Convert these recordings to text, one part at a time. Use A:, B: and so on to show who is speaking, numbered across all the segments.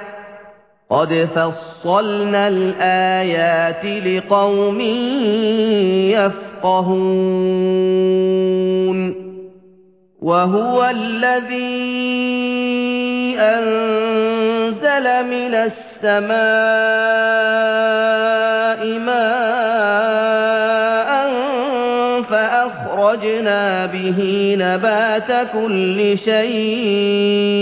A: قَدْ فَصَّلْنَا الْآيَاتِ لِقَوْمٍ يَفْقَهُونَ وَهُوَ الَّذِي أَنزَلَ مِنَ السَّمَاءِ مَاءً فَأَخْرَجْنَا بِهِ نَبَاتَ كُلِّ شَيْءٍ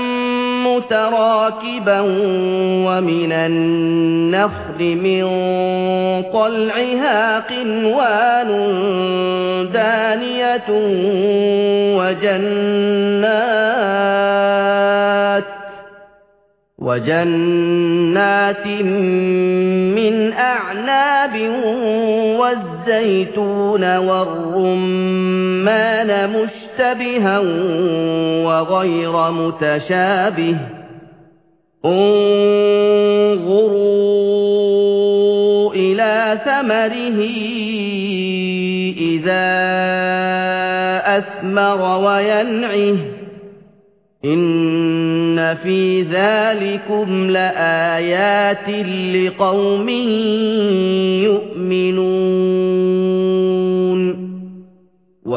A: وَمِنَ النَّخْلِ مِن طَلْعِهَا قِنْوَانٌ دَانِيَةٌ وَجَنَّاتٍ مِّنْ أَعْنَابٍ وَالزَّيْتُونَ وَالرُّمَّانَ مُشْتَبِهًا وَغَيْرَ مُتَشَابِهٍ ۗ انظُرُوا إِلَىٰ ثَمَرِهِ إِذَا أَثْمَرَ وَيَنْعِهِ ۚ إِنَّ فِي ذَٰلِكُمْ لَآيَاتٍ لِّقَوْمٍ يُؤْمِنُونَ